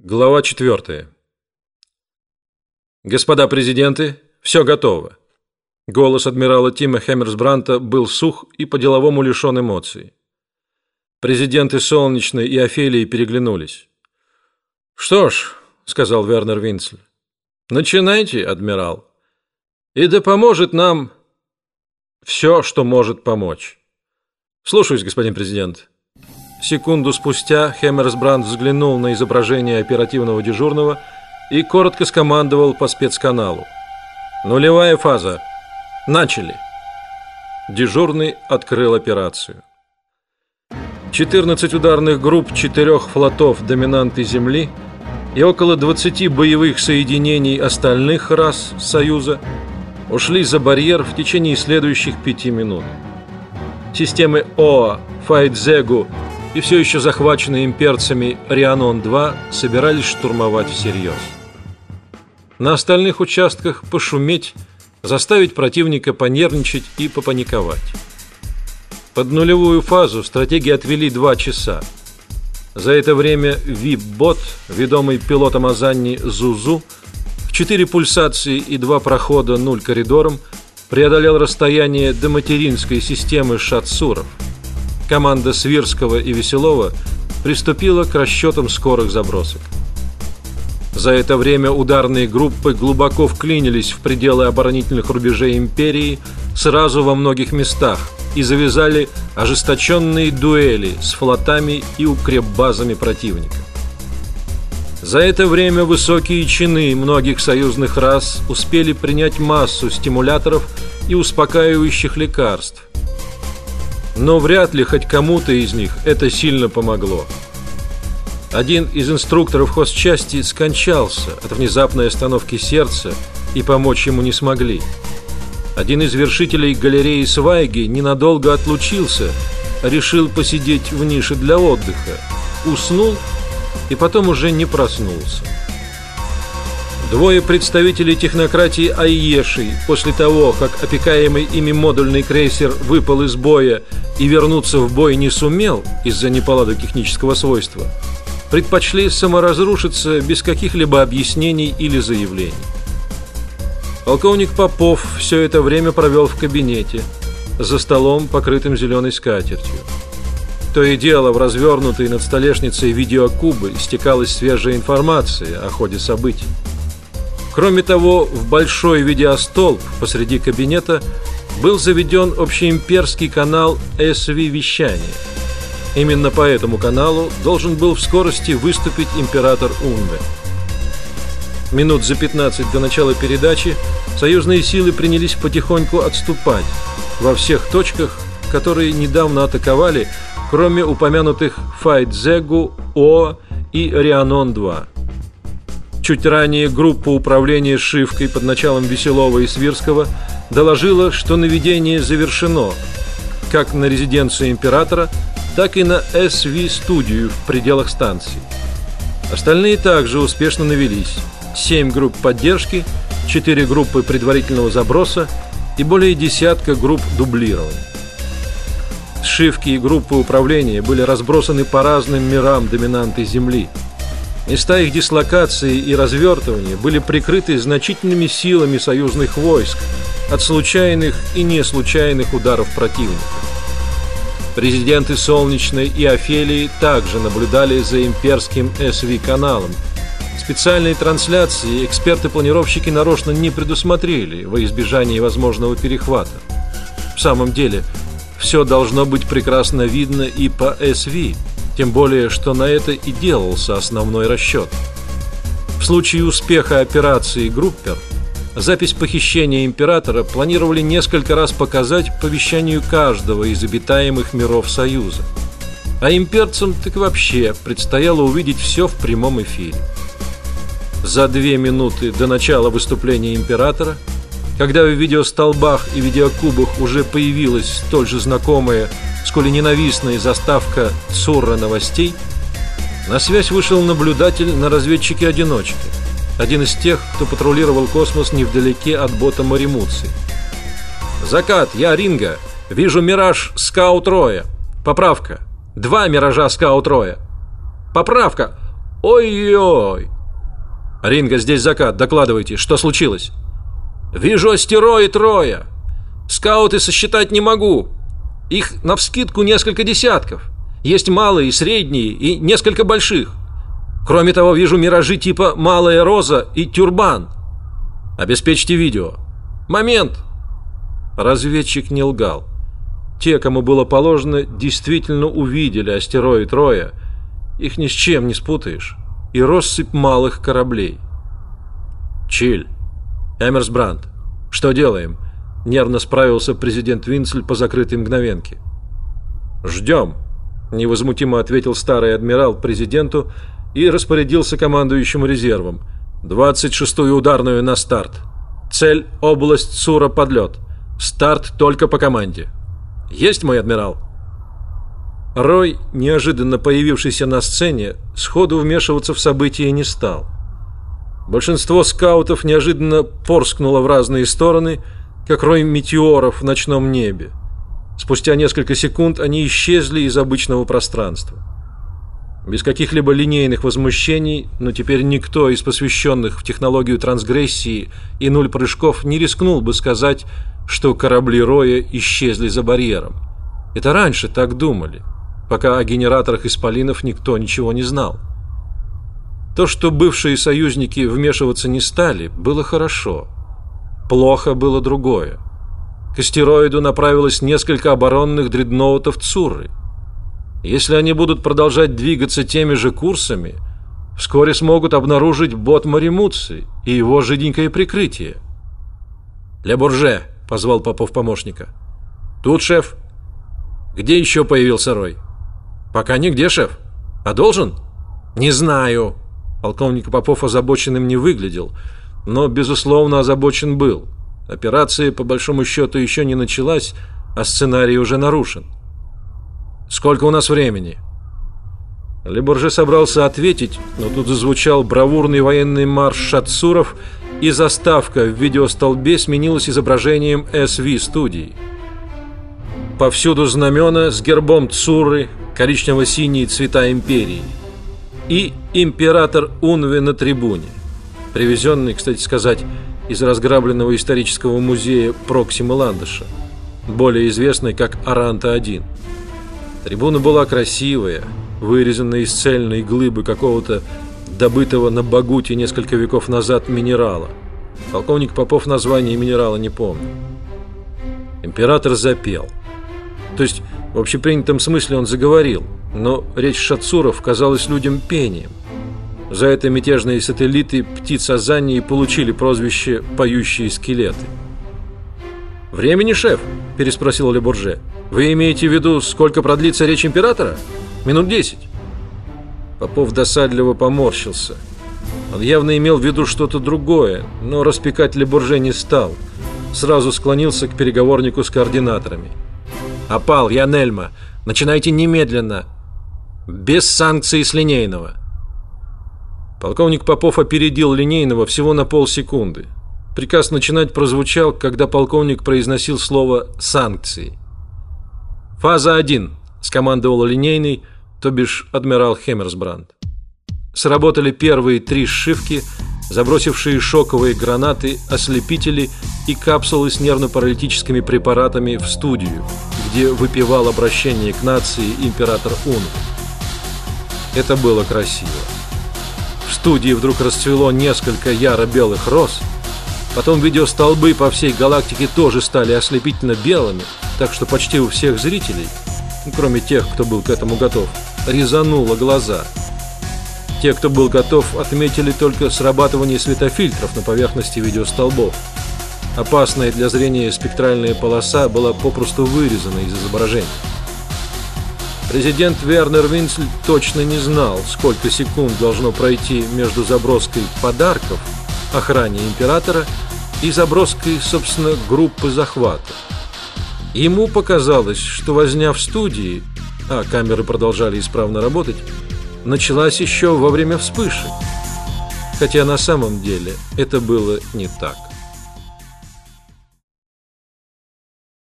Глава четвертая. Господа президенты, все готово. Голос адмирала Тима Хеммерсбранта был сух и по-деловому лишен эмоций. Президенты Солнечной и Офелии переглянулись. «Что ж», — сказал Вернер Винцель, — «начинайте, адмирал, и да поможет нам все, что может помочь. Слушаюсь, господин президент». Секунду спустя Хеммерсбранд взглянул на изображение оперативного дежурного и коротко скомандовал по спецканалу. «Нулевая фаза. Начали!» Дежурный открыл операцию. 14 ударных групп четырех флотов доминанты Земли и около 20 боевых соединений остальных рас Союза ушли за барьер в течение следующих пяти минут. Системы ОА, Файдзегу и все еще захваченные имперцами Рианон-2 собирались штурмовать всерьез. На остальных участках пошуметь, заставить противника понервничать и попаниковать. Под нулевую фазу стратеги отвели два часа. За это время ВИП-бот, ведомый пилотом Азанни Зузу, в четыре пульсации и два прохода нуль коридором преодолел расстояние до материнской системы Шатсуров – команда Свирского и Веселова приступила к расчетам скорых забросок. За это время ударные группы глубоко вклинились в пределы оборонительных рубежей империи сразу во многих местах и завязали ожесточенные дуэли с флотами и укрепбазами противника. За это время высокие чины многих союзных рас успели принять массу стимуляторов и успокаивающих лекарств, но вряд ли хоть кому-то из них это сильно помогло. Один из инструкторов хозчасти скончался от внезапной остановки сердца, и помочь ему не смогли. Один из вершителей галереи Свайги ненадолго отлучился, решил посидеть в нише для отдыха, уснул и потом уже не проснулся. Двое представителей технократии Айеши после того, как опекаемый ими модульный крейсер выпал из боя и вернуться в бой не сумел из-за неполадок технического свойства, предпочли саморазрушиться без каких-либо объяснений или заявлений. Полковник Попов все это время провел в кабинете, за столом, покрытым зеленой скатертью. То и дело в развернутой над столешницей видеокубы стекалась свежая информация о ходе событий. Кроме того, в большой видеостолб посреди кабинета был заведен общеимперский канал СВ вещания. Именно по этому каналу должен был в скорости выступить император Унве. Минут за 15 до начала передачи союзные силы принялись потихоньку отступать во всех точках, которые недавно атаковали, кроме упомянутых Файтзегу, О и Рианон-2. Чуть ранее группа управления Шивкой под началом Веселова и Свирского доложила, что наведение завершено, как на резиденцию императора, так и на СВ-студию в пределах станции. Остальные также успешно навелись. Семь групп поддержки, четыре группы предварительного заброса и более десятка групп дублирования. Сшивки и группы управления были разбросаны по разным мирам доминанты Земли – Места их дислокации и развертывания были прикрыты значительными силами союзных войск от случайных и не случайных ударов противника. Президенты Солнечной и Офелии также наблюдали за имперским СВ-каналом. Специальные трансляции эксперты-планировщики нарочно не предусмотрели во избежание возможного перехвата. В самом деле, все должно быть прекрасно видно и по СВ – тем более, что на это и делался основной расчет. В случае успеха операции «Группер» запись похищения императора планировали несколько раз показать по вещанию каждого из обитаемых миров Союза. А имперцам так вообще предстояло увидеть все в прямом эфире. За две минуты до начала выступления императора, когда в видеостолбах и видеокубах уже появилась столь же знакомая сколь ненавистная заставка Цурра новостей, на связь вышел наблюдатель на разведчике-одиночке, один из тех, кто патрулировал космос невдалеке от бота Маримуци. «Закат, я Ринга. Вижу мираж Скаут Роя. Поправка. Два миража Скаут Роя. Поправка. Ой-ой! Ринга, здесь закат, докладывайте, что случилось? Вижу астероид Роя. Скауты сосчитать не могу. Их навскидку несколько десятков. Есть малые, средние и несколько больших. Кроме того, вижу миражи типа «Малая роза» и «Тюрбан». Обеспечьте видео. Момент. Разведчик не лгал. Те, кому было положено, действительно увидели астероид Роя. Их ни с чем не спутаешь. И россыпь малых кораблей. Чиль. Эмерсбранд. Что делаем? Нервно справился президент Винцель по закрытой мгновенке. Ждем. Невозмутимо ответил старый адмирал президенту и распорядился командующему резервом. 26-ю ударную на старт. Цель – область Сура-подлет. Старт только по команде. Есть мой адмирал? Рой, неожиданно появившийся на сцене, сходу вмешиваться в события не стал. Большинство скаутов неожиданно порскнуло в разные стороны, как рой метеоров в ночном небе. Спустя несколько секунд они исчезли из обычного пространства. Без каких-либо линейных возмущений, но теперь никто из посвященных в технологию трансгрессии и нуль прыжков не рискнул бы сказать, что корабли Роя исчезли за барьером. Это раньше так думали, пока о генераторах исполинов никто ничего не знал. То, что бывшие союзники вмешиваться не стали, было хорошо. Плохо было другое. К астероиду направилось несколько оборонных дредноутов Цурры. Если они будут продолжать двигаться теми же курсами, вскоре смогут обнаружить бот Маримуци и его жиденькое прикрытие. «Ле Бурже!» позвал Попов помощника. Тут, шеф. Где еще появился Рой? Пока нигде, шеф. А должен? Не знаю. Полковник Попов озабоченным не выглядел, но безусловно озабочен был. Операция по большому счету еще не началась, а сценарий уже нарушен. Сколько у нас времени? Лебурже собрался ответить, но тут зазвучал бравурный военный марш Шатсуров и заставка в видеостолбе сменилась изображением SV студии. Повсюду знамена с гербом Цуры, коричнево-синие цвета империи и император Унве на трибуне, привезенный, кстати сказать, из разграбленного исторического музея Проксимы Ландыша, более известный как Аранта-1. Трибуна была красивая, вырезанная из цельной глыбы какого-то добытого на Багуте несколько веков назад минерала. Полковник Попов название минерала не помнил. Император запел. То есть, в общепринятом смысле он заговорил, но речь Шатсуров казалась людям пением. За это мятежные сателлиты птиц Азании получили прозвище «поющие скелеты». «Времени, шеф?» – переспросил Лебурже. «Вы имеете в виду, сколько продлится речь императора? Минут десять?» Попов досадливо поморщился. Он явно имел в виду что-то другое, но распекать Лебурже не стал. Сразу склонился к переговорнику с координаторами. «Опал, я Нельма. Начинайте немедленно. Без санкций с линейного». Полковник Попов опередил линейного всего на полсекунды. Приказ начинать прозвучал, когда полковник произносил слово «санкции». «Фаза 1», — скомандовал линейный, — то бишь адмирал Хеммерсбранд. Сработали первые три сшивки, забросившие шоковые гранаты, ослепители и капсулы с нервно-паралитическими препаратами в студию, где выпивал обращение к нации император Ун. Это было красиво. В студии вдруг расцвело несколько яро-белых роз, потом видеостолбы по всей галактике тоже стали ослепительно белыми, так что почти у всех зрителей, кроме тех, кто был к этому готов, резануло глаза. Те, кто был готов, отметили только срабатывание светофильтров на поверхности видеостолбов. Опасная для зрения спектральная полоса была попросту вырезана из изображения. Президент Вернер Винцель точно не знал, сколько секунд должно пройти между заброской подарков охране императора и заброской, собственно, группы захвата. Ему показалось, что возня в студии а камеры продолжали исправно работать, началась еще во время вспышек. Хотя на самом деле это было не так.